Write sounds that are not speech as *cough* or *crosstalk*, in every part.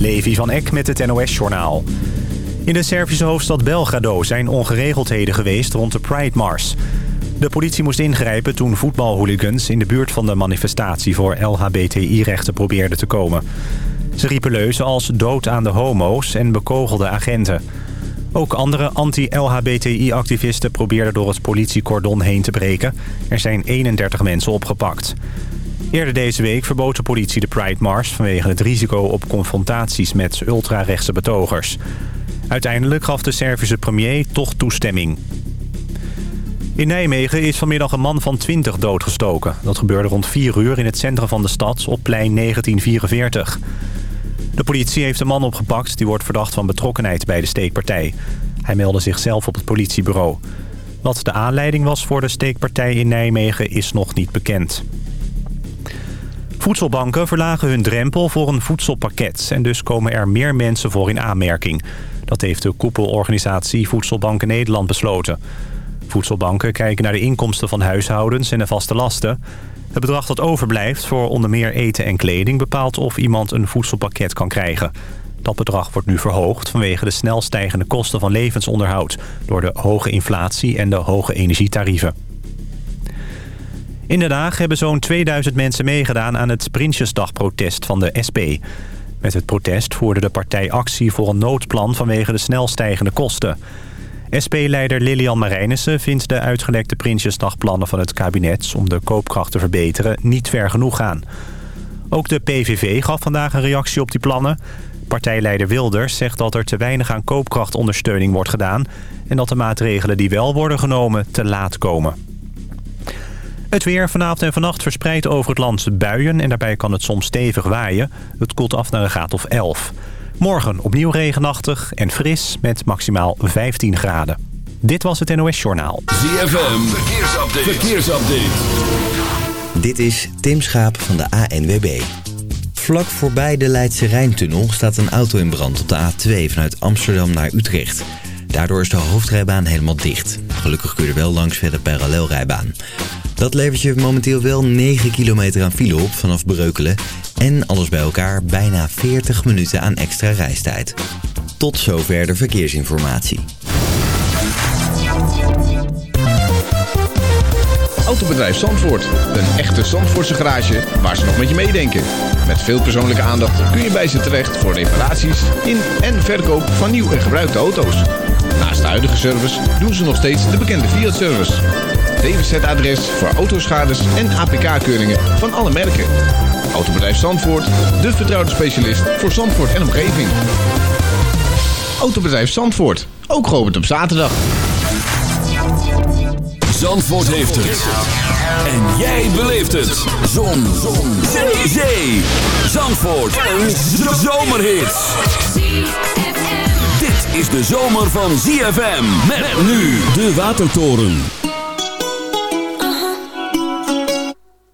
Levi van Eck met het NOS-journaal. In de Servische hoofdstad Belgrado zijn ongeregeldheden geweest rond de Pride Mars. De politie moest ingrijpen toen voetbalhooligans in de buurt van de manifestatie voor LHBTI-rechten probeerden te komen. Ze riepen leuzen als dood aan de homo's en bekogelden agenten. Ook andere anti-LHBTI-activisten probeerden door het politiecordon heen te breken. Er zijn 31 mensen opgepakt. Eerder deze week verbood de politie de Pride Mars... vanwege het risico op confrontaties met ultrarechtse betogers. Uiteindelijk gaf de Servische premier toch toestemming. In Nijmegen is vanmiddag een man van 20 doodgestoken. Dat gebeurde rond 4 uur in het centrum van de stad op plein 1944. De politie heeft een man opgepakt die wordt verdacht van betrokkenheid bij de steekpartij. Hij meldde zichzelf op het politiebureau. Wat de aanleiding was voor de steekpartij in Nijmegen is nog niet bekend. Voedselbanken verlagen hun drempel voor een voedselpakket... en dus komen er meer mensen voor in aanmerking. Dat heeft de koepelorganisatie Voedselbanken Nederland besloten. Voedselbanken kijken naar de inkomsten van huishoudens en de vaste lasten. Het bedrag dat overblijft voor onder meer eten en kleding... bepaalt of iemand een voedselpakket kan krijgen. Dat bedrag wordt nu verhoogd vanwege de snel stijgende kosten van levensonderhoud... door de hoge inflatie en de hoge energietarieven. In Den Haag hebben zo'n 2000 mensen meegedaan aan het Prinsjesdagprotest van de SP. Met het protest voerde de partij actie voor een noodplan vanwege de snel stijgende kosten. SP-leider Lilian Marijnissen vindt de uitgelekte Prinsjesdagplannen van het kabinet... om de koopkracht te verbeteren niet ver genoeg gaan. Ook de PVV gaf vandaag een reactie op die plannen. Partijleider Wilders zegt dat er te weinig aan koopkrachtondersteuning wordt gedaan... en dat de maatregelen die wel worden genomen te laat komen. Het weer vanavond en vannacht verspreidt over het land buien... en daarbij kan het soms stevig waaien. Het koelt af naar een graad of 11. Morgen opnieuw regenachtig en fris met maximaal 15 graden. Dit was het NOS Journaal. ZFM, verkeersupdate. verkeersupdate. Dit is Tim Schaap van de ANWB. Vlak voorbij de Leidse Rijntunnel staat een auto in brand op de A2 vanuit Amsterdam naar Utrecht. Daardoor is de hoofdrijbaan helemaal dicht. Gelukkig kun je er wel langs verder parallelrijbaan. Dat levert je momenteel wel 9 kilometer aan file op vanaf Breukelen. En alles bij elkaar bijna 40 minuten aan extra reistijd. Tot zover de verkeersinformatie. Autobedrijf Zandvoort. Een echte Zandvoortse garage waar ze nog met je meedenken. Met veel persoonlijke aandacht kun je bij ze terecht voor reparaties in en verkoop van nieuw en gebruikte auto's. Naast de huidige service doen ze nog steeds de bekende Fiat-service. DWZ-adres voor autoschades en APK-keuringen van alle merken. Autobedrijf Zandvoort, de vertrouwde specialist voor Zandvoort en omgeving. Autobedrijf Zandvoort, ook geopend op zaterdag. Zandvoort heeft het. En jij beleeft het. Zon. Zon. Zee. Zee. Zandvoort. Een zomerhit. Dit is de zomer van ZFM. Met nu de Watertoren.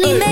哎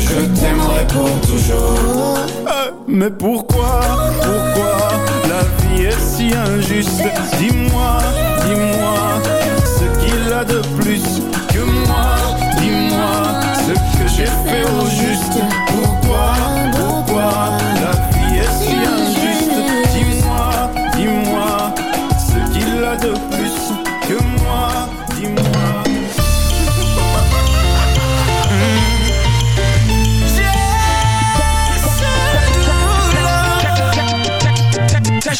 je t'aimerai pour toujours. Euh, Mais pourquoi, pourquoi la vie est si injuste? Dis-moi, dis-moi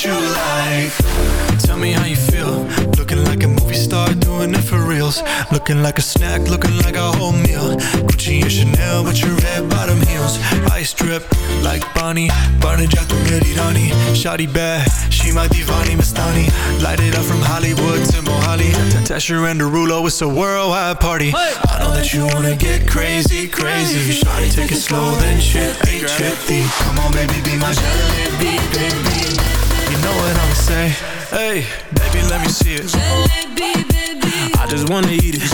Things you like. Tell me how you feel. Looking like a movie star, doing it for reals. Looking like a snack, looking like a whole meal. Gucci and Chanel with your red bottom heels. Ice drip like Bonnie. Barney tu mi rirani. Shawty bad, she my divani Mastani. Light it up from Hollywood to Mohali. Tesher and Derulo, it's a worldwide party. I know that you wanna get crazy, crazy. Shawty, take it slow, then chippy, chippy. Come on, baby, be my jalebi, baby. You know what I'ma say? Hey, baby, let me see it. I just wanna eat it.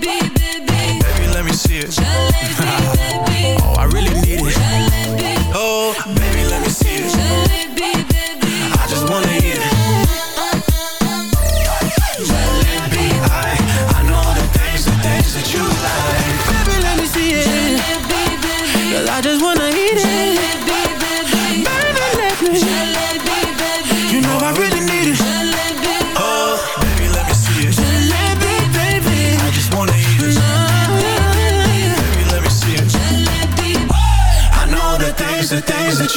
Baby, Baby, let me see it. *laughs* Oh, I really need it. Oh, baby, let me see it.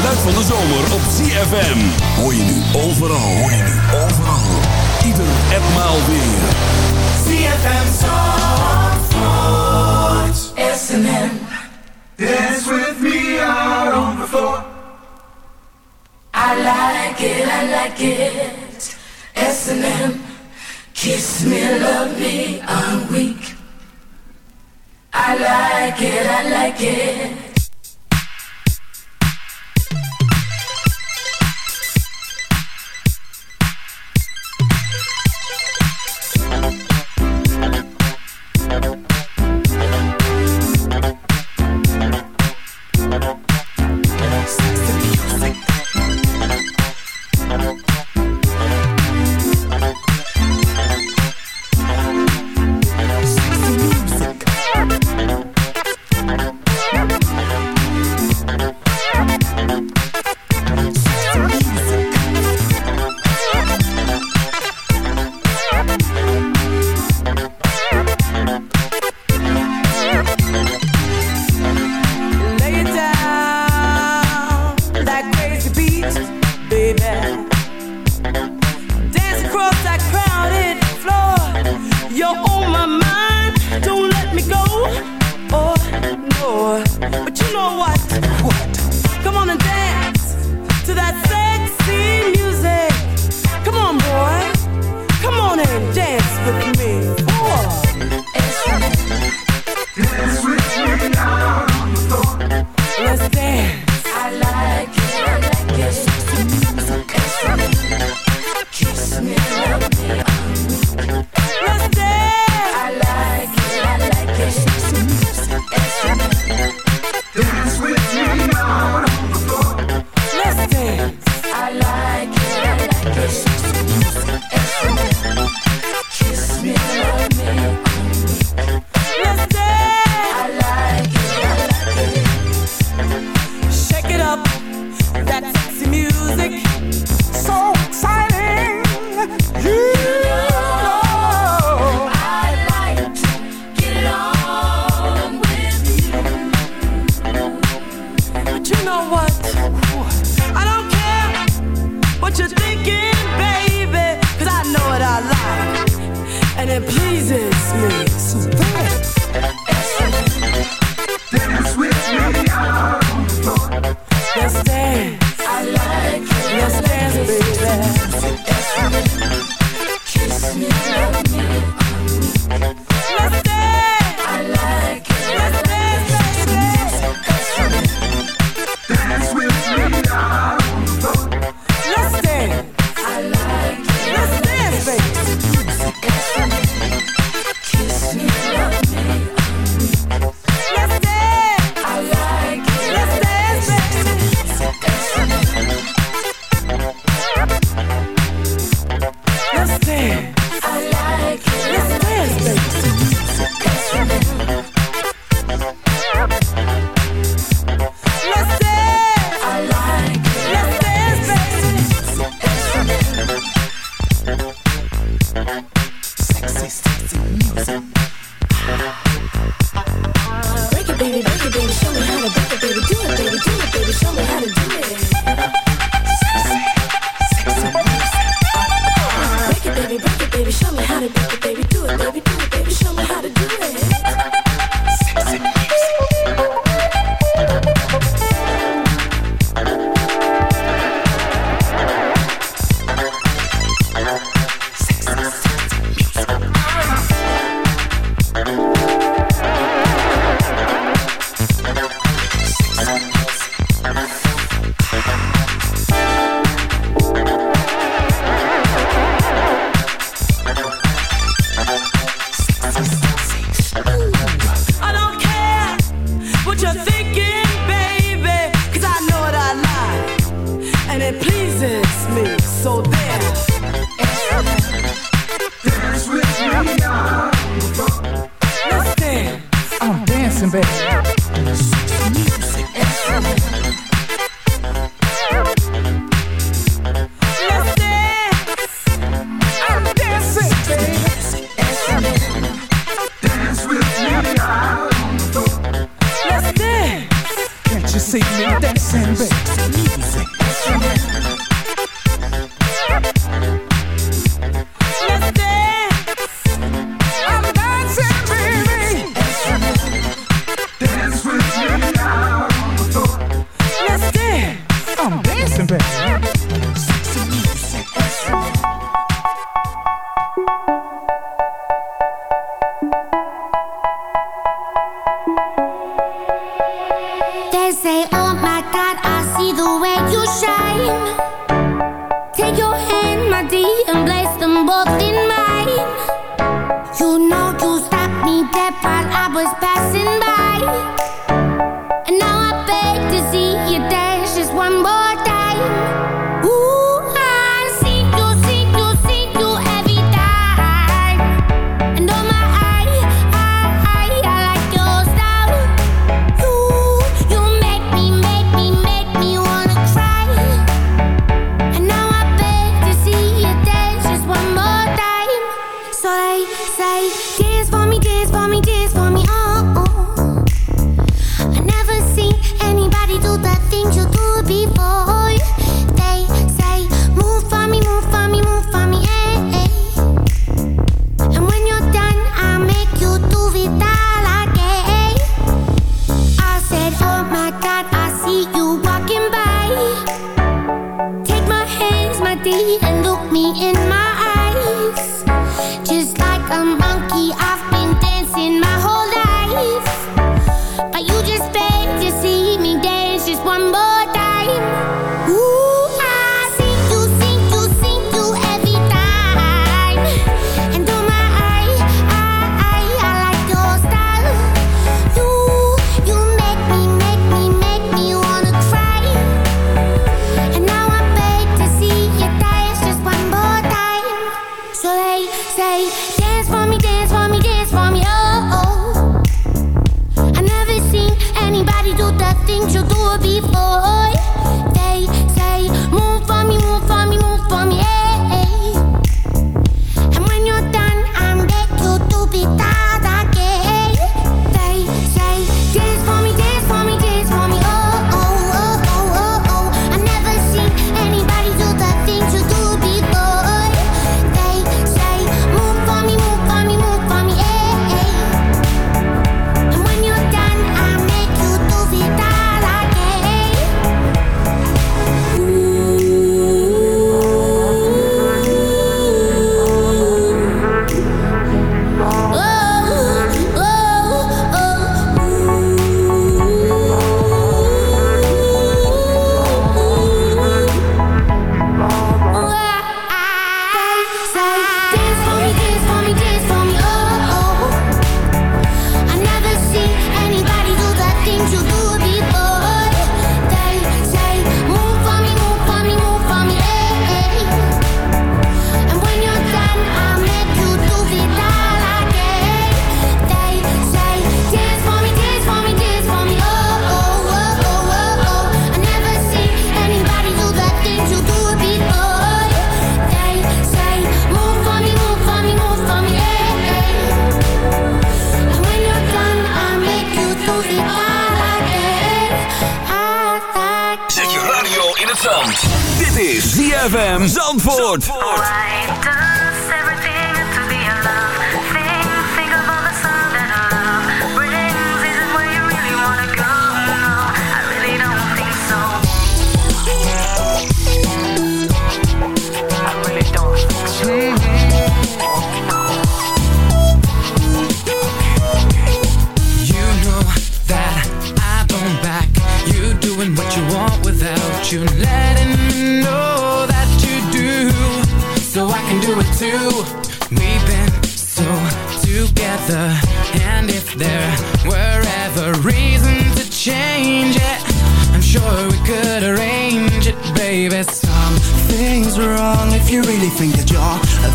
geluid van de zomer op ZFM. Hoor je nu overal. Hoor je nu overal. Ieder en maal weer. ZFM Zandvoort. S&M. Dance with me out on the floor. I like it, I like it. S&M. Kiss me, love me, I'm weak. I like it, I like it.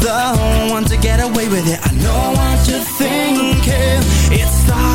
the one to get away with it. I know what you're thinking. It's the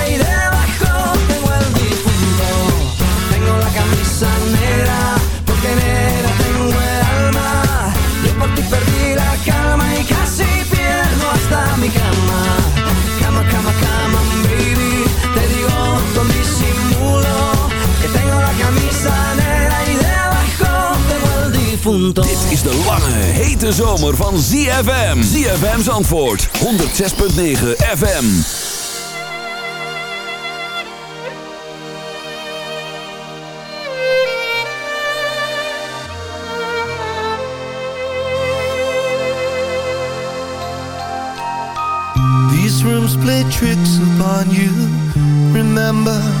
de lange, hete zomer van ZFM. ZFM's antwoord, 106.9 FM. These rooms play tricks upon you. Remember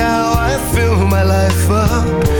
Now I fill my life up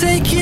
take you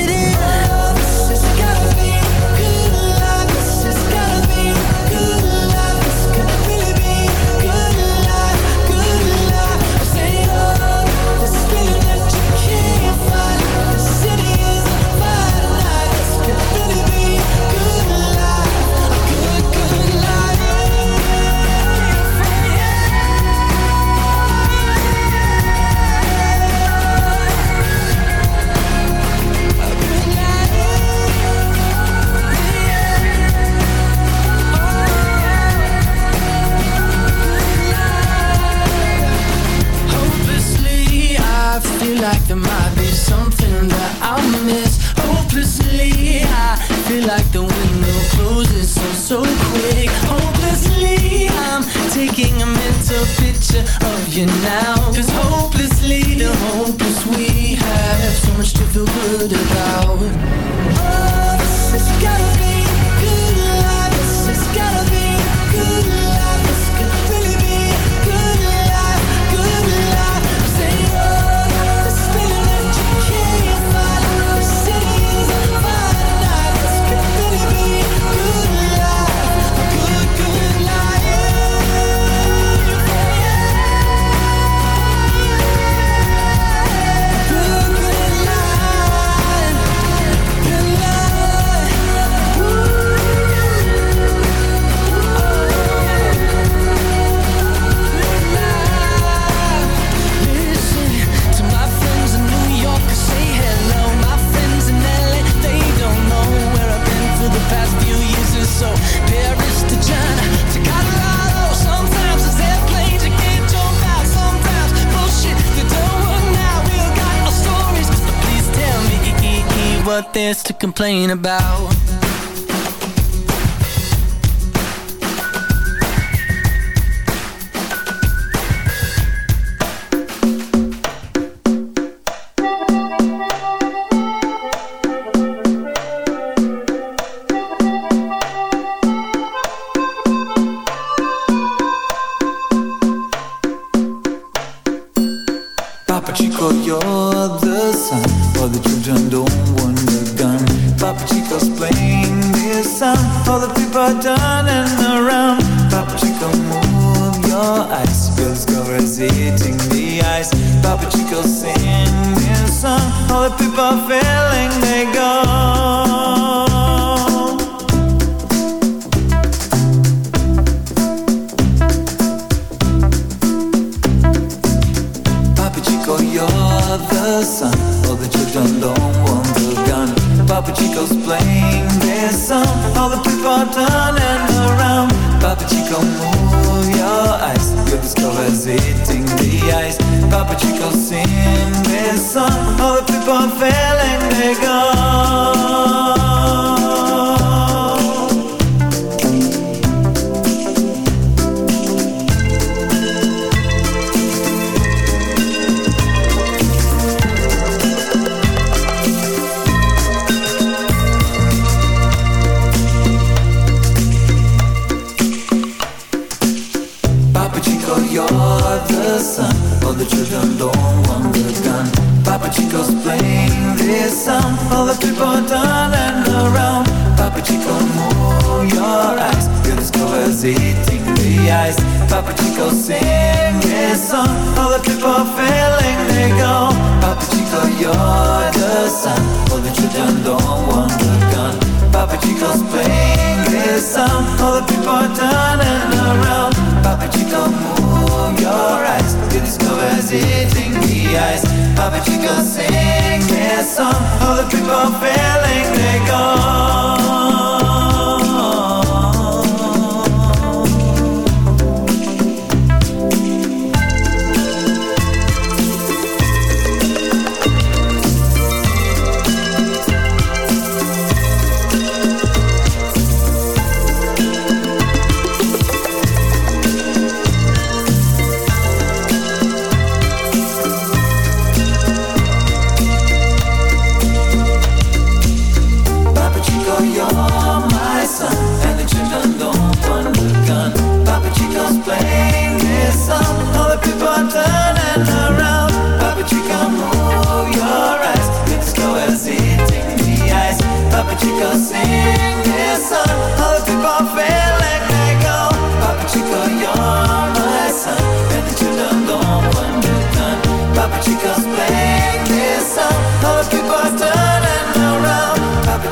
to complain about. this song for the people darling around. Papachico, move your eyes. Your discovers eating the ice. Papachico, sing song. For the people feeling they go. Papachico, you're the sun. For the children don't want the gun. Papachico's playing song. For the people turning around. Papachico, move from your eyes. You discover as hitting the ice How about you go sing. Their song All the people feeling they're gone.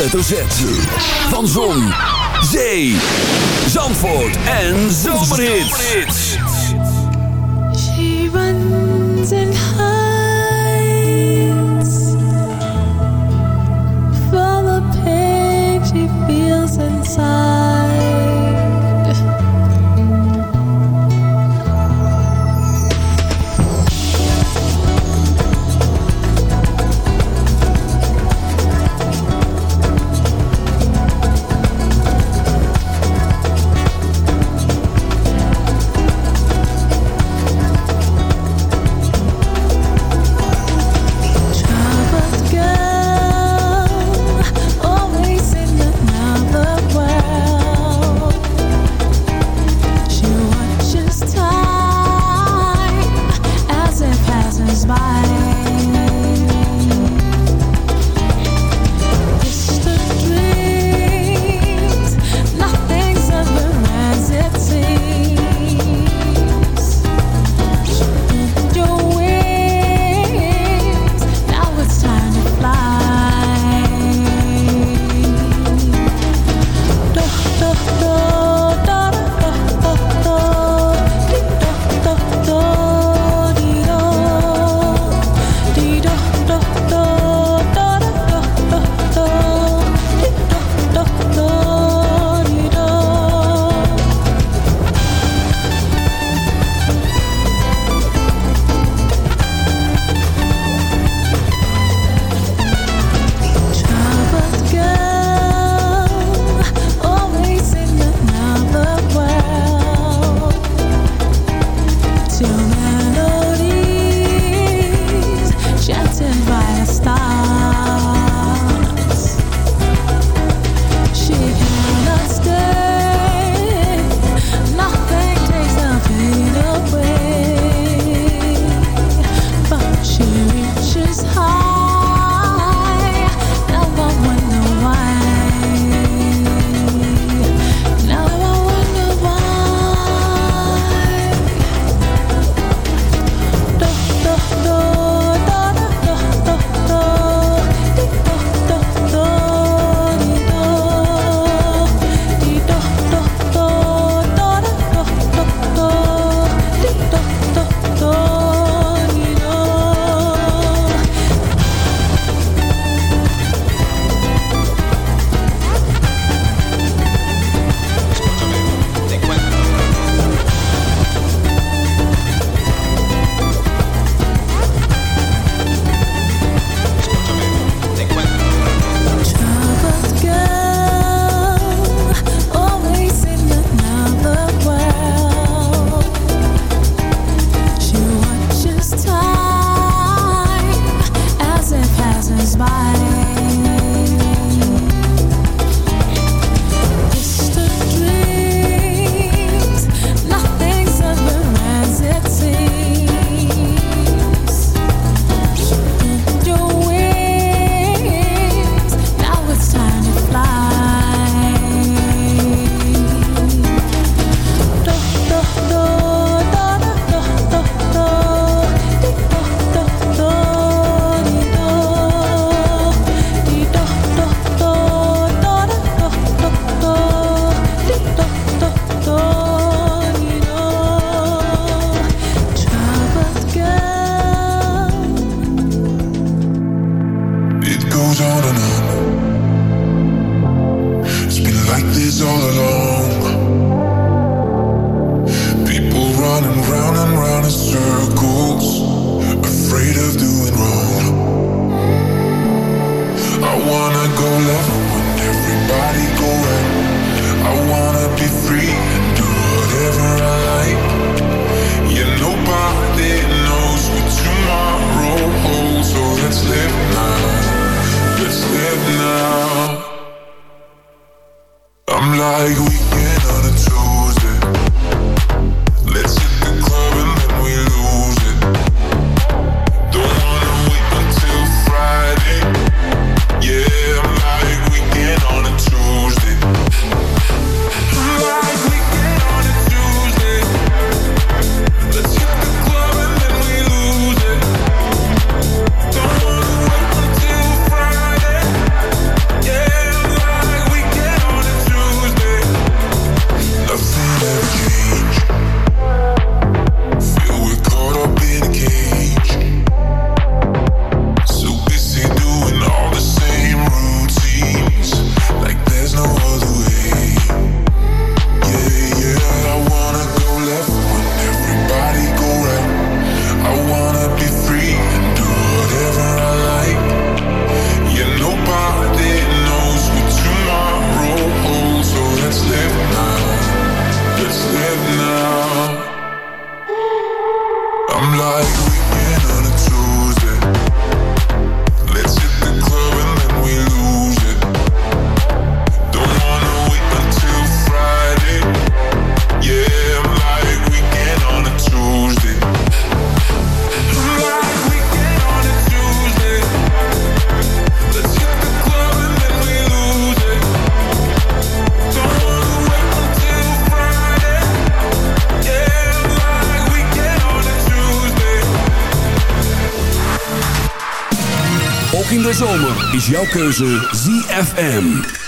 hoofdletter Z. Van Zon, Zee, Zandvoort en Zomerhits. She runs and hides From the pain she feels inside jouw keuze ZFM.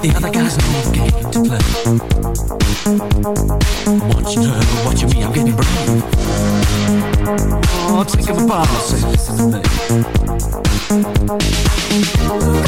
The other guy's no game to play. Want you to watch me, I'm getting brave. Oh, take him apart, say listen to me.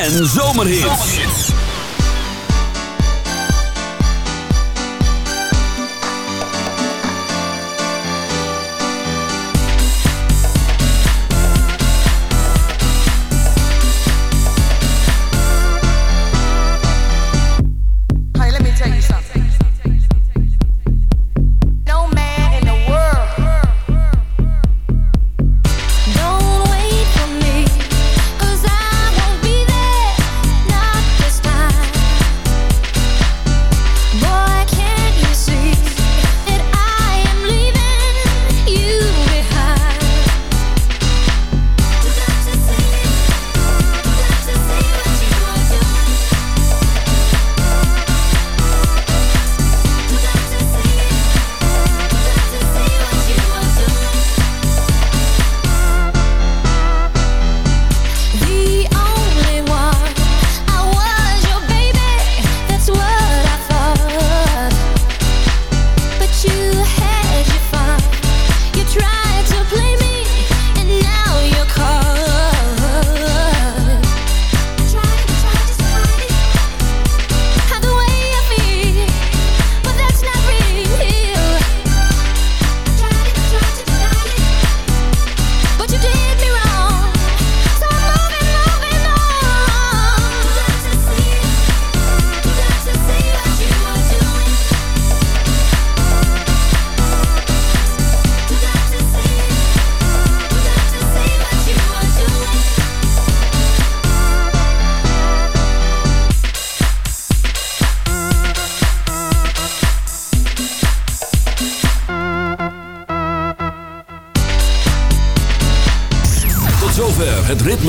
en zomerhit.